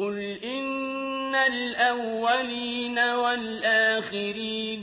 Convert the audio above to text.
قُلْ إِنَّ الْأَوَّلِينَ وَالْآخِرِينَ